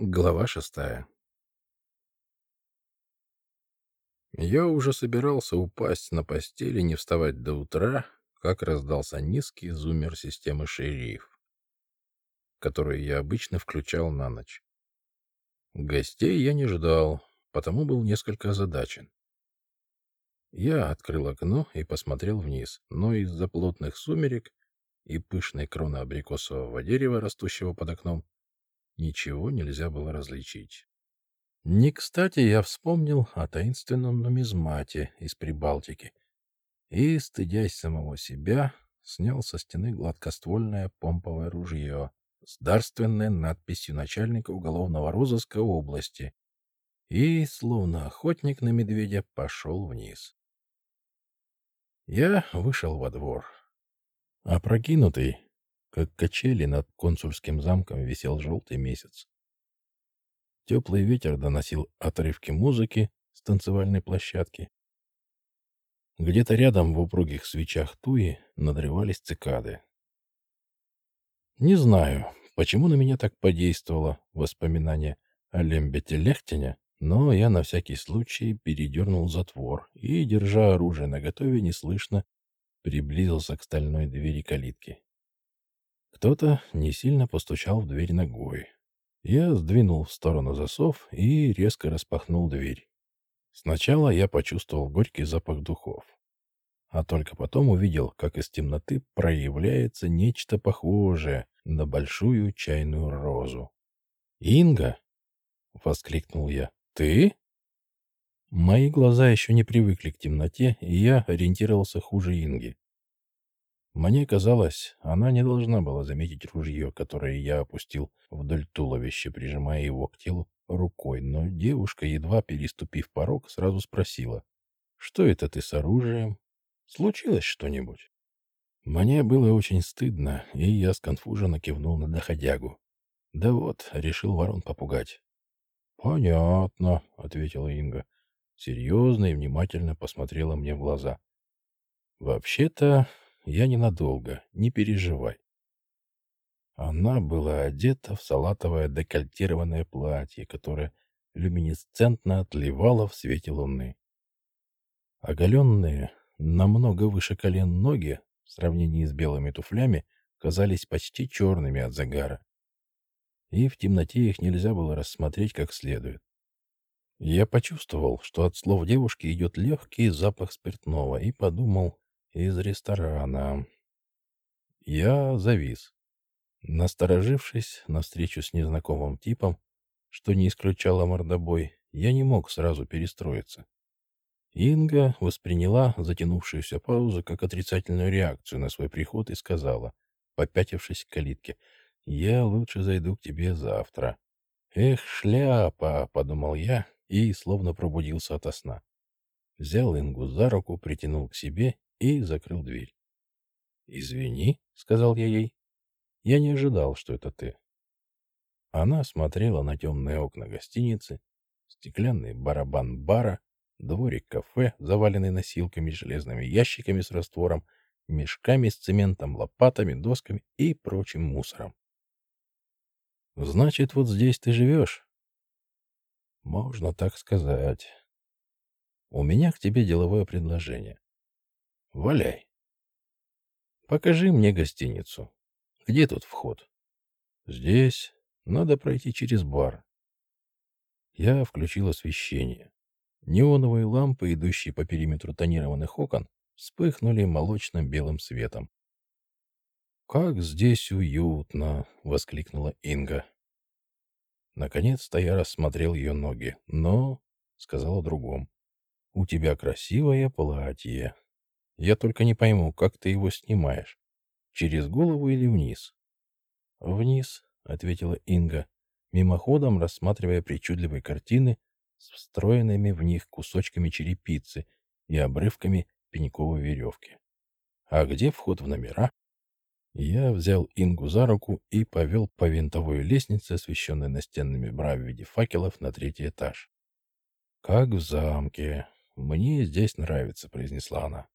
Глава шестая Я уже собирался упасть на постели, не вставать до утра, как раздался низкий зуммер системы «Шериф», который я обычно включал на ночь. Гостей я не ждал, потому был несколько озадачен. Я открыл окно и посмотрел вниз, но из-за плотных сумерек и пышной кроны абрикосового дерева, растущего под окном, ничего нельзя было различить. Не кстати я вспомнил о таинственном нумизмате из Прибалтики и, стыдясь самого себя, снял со стены гладкоствольное помповое ружье с дарственной надписью начальника уголовного розыска области и, словно охотник на медведя, пошел вниз. Я вышел во двор. Опрокинутый, как качели над консульским замком висел желтый месяц. Теплый ветер доносил отрывки музыки с танцевальной площадки. Где-то рядом в упругих свечах туи надрывались цикады. Не знаю, почему на меня так подействовало воспоминание о Лембете Лехтине, но я на всякий случай передернул затвор и, держа оружие наготове, неслышно приблизился к стальной двери калитки. Кто-то не сильно постучал в дверь ногой. Я сдвинул в сторону засов и резко распахнул дверь. Сначала я почувствовал горький запах духов, а только потом увидел, как из темноты проявляется нечто похожее на большую чайную розу. «Инга!» — воскликнул я. «Ты?» Мои глаза еще не привыкли к темноте, и я ориентировался хуже Инги. Мне казалось, она не должна была заметить ружье, которое я опустил вдоль туловища, прижимая его к телу рукой, но девушка, едва переступив порог, сразу спросила, «Что это ты с оружием? Случилось что-нибудь?» Мне было очень стыдно, и я сконфуженно кивнул на доходягу. Да вот, решил ворон попугать. «Понятно», — ответила Инга. Серьезно и внимательно посмотрела мне в глаза. «Вообще-то я ненадолго, не переживай. Она была одета в салатовое декольтированное платье, которое люминесцентно отливало в свете луны. Оголенные, намного выше колен ноги, в сравнении с белыми туфлями, казались почти черными от загара. И в темноте их нельзя было рассмотреть как следует. Я почувствовал, что от слов девушки идет легкий запах спиртного, и подумал, из ресторана. Я завис, насторожившись на встречу с незнакомым типом, что не исключало мордобой, я не мог сразу перестроиться. Инга восприняла затянувшуюся паузу как отрицательную реакцию на свой приход и сказала, попятившись к калитке, «Я лучше зайду к тебе завтра». «Эх, шляпа!» — подумал я и словно пробудился ото сна. Взял Ингу за руку, притянул к себе и закрыл дверь. «Извини», — сказал я ей, — «я не ожидал, что это ты». Она смотрела на темные окна гостиницы, стеклянный барабан бара, дворик кафе, заваленный носилками, железными ящиками с раствором, мешками с цементом, лопатами, досками и прочим мусором. «Значит, вот здесь ты живешь?» «Можно так сказать. У меня к тебе деловое предложение. Валяй. Покажи мне гостиницу. Где тут вход? Здесь. Надо пройти через бар. Я включил освещение. Неоновые лампы, идущие по периметру тонированных окон, вспыхнули молочным белым светом. «Как здесь уютно!» — воскликнула Инга. Наконец-то я рассмотрел ее ноги, но сказал о другом. «У тебя красивое платье. Я только не пойму, как ты его снимаешь. Через голову или вниз? Вниз, ответила Инга, мимоходом рассматривая причудливые картины с встроенными в них кусочками черепицы и обрывками пеньковой веревки. А где вход в номера? Я взял Ингу за руку и повел по винтовой лестнице, освещенной настенными бра в виде факелов, на третий этаж. «Как в замке. Мне здесь нравится», — произнесла она.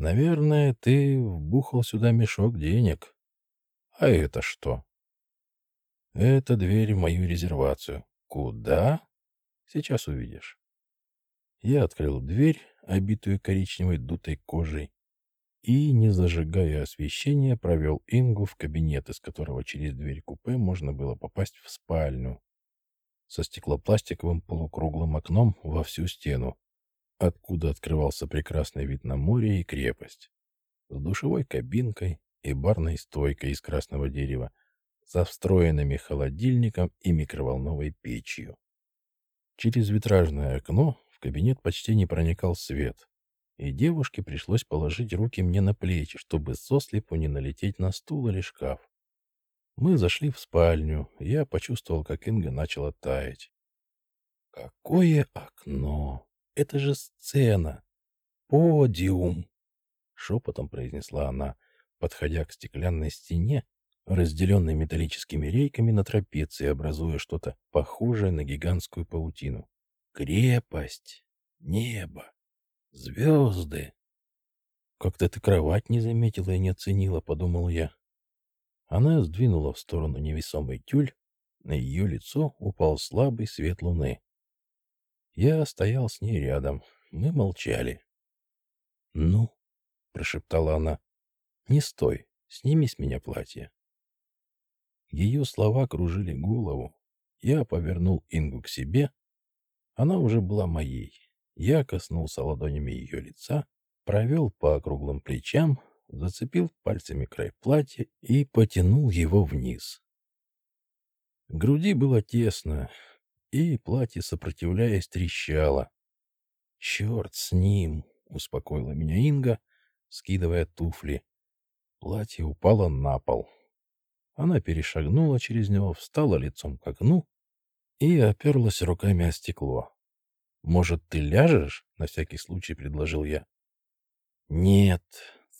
Наверное, ты вбухал сюда мешок денег. А это что? Это дверь в мою резервацию. Куда? Сейчас увидишь. Я открыл дверь, обитую коричневой дутой кожей, и, не зажигая освещения, провел Ингу в кабинет, из которого через дверь купе можно было попасть в спальню со стеклопластиковым полукруглым окном во всю стену, откуда открывался прекрасный вид на море и крепость, с душевой кабинкой и барной стойкой из красного дерева, со встроенными холодильником и микроволновой печью. Через витражное окно в кабинет почти не проникал свет, и девушке пришлось положить руки мне на плечи, чтобы сослепу не налететь на стул или шкаф. Мы зашли в спальню, я почувствовал, как Инга начала таять. «Какое окно! Это же сцена! Подиум!» Шепотом произнесла она, подходя к стеклянной стене, разделенной металлическими рейками на трапеции, образуя что-то похожее на гигантскую паутину. «Крепость! Небо! Звезды!» «Как-то ты кровать не заметила и не оценила», — подумал я. Она сдвинула в сторону невесомый тюль, на ее лицо упал слабый свет луны. Я стоял с ней рядом, мы молчали. «Ну?» — прошептала она. «Не стой, сними с меня платье». Ее слова кружили голову. Я повернул Ингу к себе. Она уже была моей. Я коснулся ладонями ее лица, провел по округлым плечам, зацепил пальцами край платья и потянул его вниз. груди было тесно, и платье, сопротивляясь, трещало. «Черт с ним!» — успокоила меня Инга, скидывая туфли. Платье упало на пол. Она перешагнула через него, встала лицом к окну и оперлась руками о стекло. «Может, ты ляжешь?» — на всякий случай предложил я. «Нет»,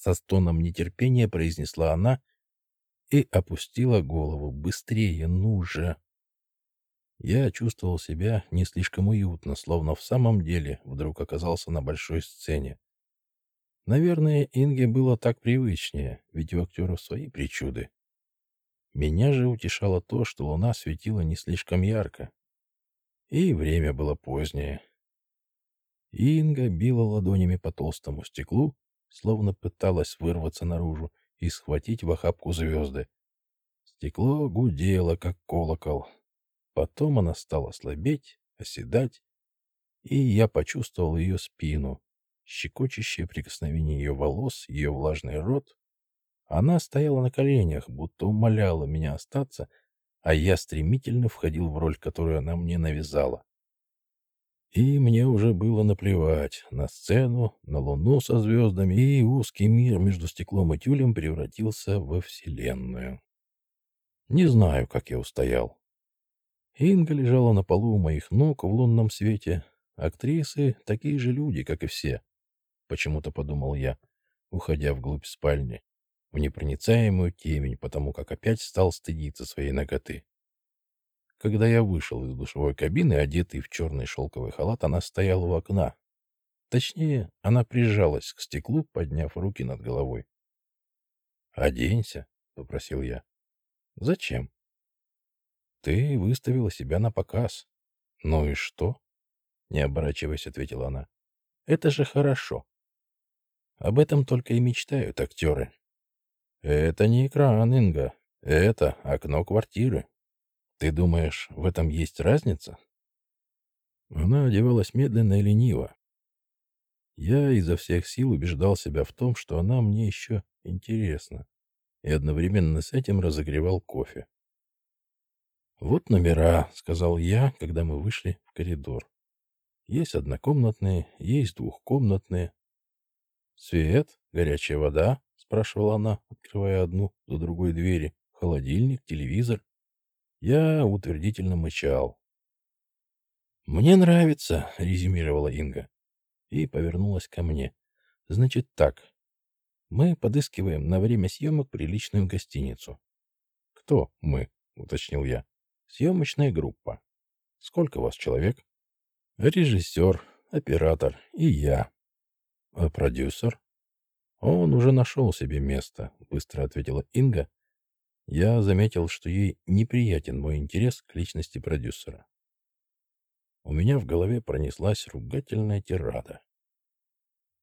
со стоном нетерпения произнесла она и опустила голову. «Быстрее, ну же!» Я чувствовал себя не слишком уютно, словно в самом деле вдруг оказался на большой сцене. Наверное, Инге было так привычнее, ведь у актеров свои причуды. Меня же утешало то, что луна светила не слишком ярко. И время было позднее. Инга била ладонями по толстому стеклу, словно пыталась вырваться наружу и схватить в охапку звезды. Стекло гудело, как колокол. Потом она стала слабеть, оседать, и я почувствовал ее спину, щекочущее прикосновение ее волос, ее влажный рот. Она стояла на коленях, будто умоляла меня остаться, а я стремительно входил в роль, которую она мне навязала. И мне уже было наплевать на сцену, на луну со звездами, и узкий мир между стеклом и тюлем превратился во вселенную. Не знаю, как я устоял. Инга лежала на полу у моих ног в лунном свете. Актрисы — такие же люди, как и все. Почему-то подумал я, уходя вглубь спальни, в непроницаемую темень, потому как опять стал стыдиться своей ноготы. Когда я вышел из душевой кабины, одетый в черный шелковый халат, она стояла у окна. Точнее, она прижалась к стеклу, подняв руки над головой. «Оденься», — попросил я. «Зачем?» «Ты выставила себя на показ». «Ну и что?» — не оборачиваясь, ответила она. «Это же хорошо. Об этом только и мечтают актеры». «Это не экран, Инга. Это окно квартиры». Ты думаешь, в этом есть разница? Она одевалась медленно и лениво. Я изо всех сил убеждал себя в том, что она мне еще интересна, и одновременно с этим разогревал кофе. «Вот номера», — сказал я, когда мы вышли в коридор. «Есть однокомнатные, есть двухкомнатные». «Свет, горячая вода?» — спрашивала она, открывая одну за другой двери. «Холодильник, телевизор». Я утвердительно мычал. «Мне нравится», — резюмировала Инга. И повернулась ко мне. «Значит так. Мы подыскиваем на время съемок приличную гостиницу». «Кто мы?» — уточнил я. «Съемочная группа. Сколько вас человек?» «Режиссер, оператор и я». «А продюсер?» «Он уже нашел себе место», — быстро ответила Инга Я заметил, что ей неприятен мой интерес к личности продюсера. У меня в голове пронеслась ругательная тирада.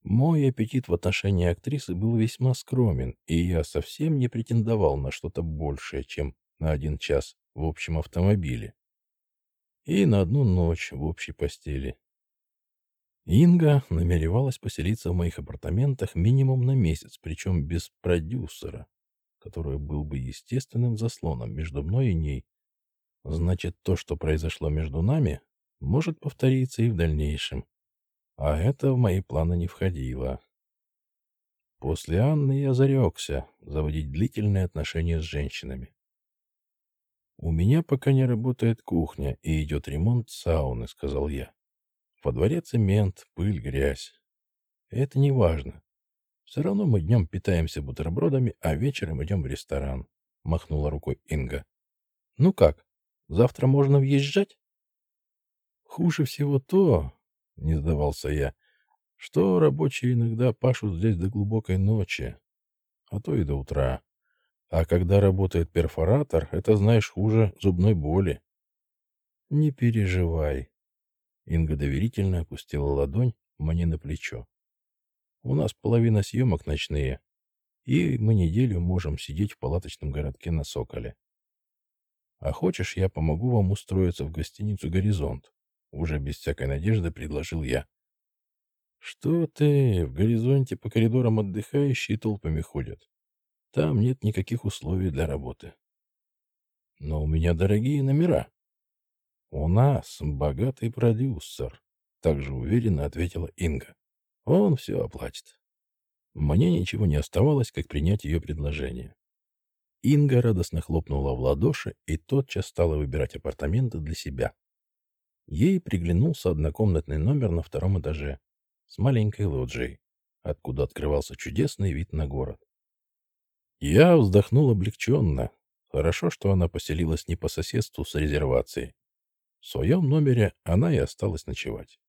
Мой аппетит в отношении актрисы был весьма скромен, и я совсем не претендовал на что-то большее, чем на один час в общем автомобиле и на одну ночь в общей постели. Инга намеревалась поселиться в моих апартаментах минимум на месяц, причем без продюсера, который был бы естественным заслоном между мной и ней. Значит, то, что произошло между нами, может повториться и в дальнейшем. А это в мои планы не входило. После Анны я зарекся заводить длительные отношения с женщинами. «У меня пока не работает кухня и идет ремонт сауны», — сказал я. Во дворе цемент, пыль, грязь. Это не важно. Все равно мы днем питаемся бутербродами, а вечером идем в ресторан. Махнула рукой Инга. Ну как, завтра можно въезжать? Хуже всего то, не сдавался я, что рабочие иногда пашут здесь до глубокой ночи, а то и до утра. А когда работает перфоратор, это, знаешь, хуже зубной боли. Не переживай, Инга доверительно опустила ладонь мне на плечо. У нас половина съемок ночные, и мы неделю можем сидеть в палаточном городке на Соколе. А хочешь, я помогу вам устроиться в гостиницу «Горизонт»? Уже без всякой надежды предложил я. Что ты, в «Горизонте» по коридорам отдыхающие толпами ходят. Там нет никаких условий для работы. Но у меня дорогие номера. «У нас богатый продюсер», — также уверенно ответила Инга. «Он все оплатит». Мне ничего не оставалось, как принять ее предложение. Инга радостно хлопнула в ладоши и тотчас стала выбирать апартаменты для себя. Ей приглянулся однокомнатный номер на втором этаже с маленькой лоджией, откуда открывался чудесный вид на город. Я вздохнул облегченно. Хорошо, что она поселилась не по соседству с резервацией, в своем номере она и осталась ночевать.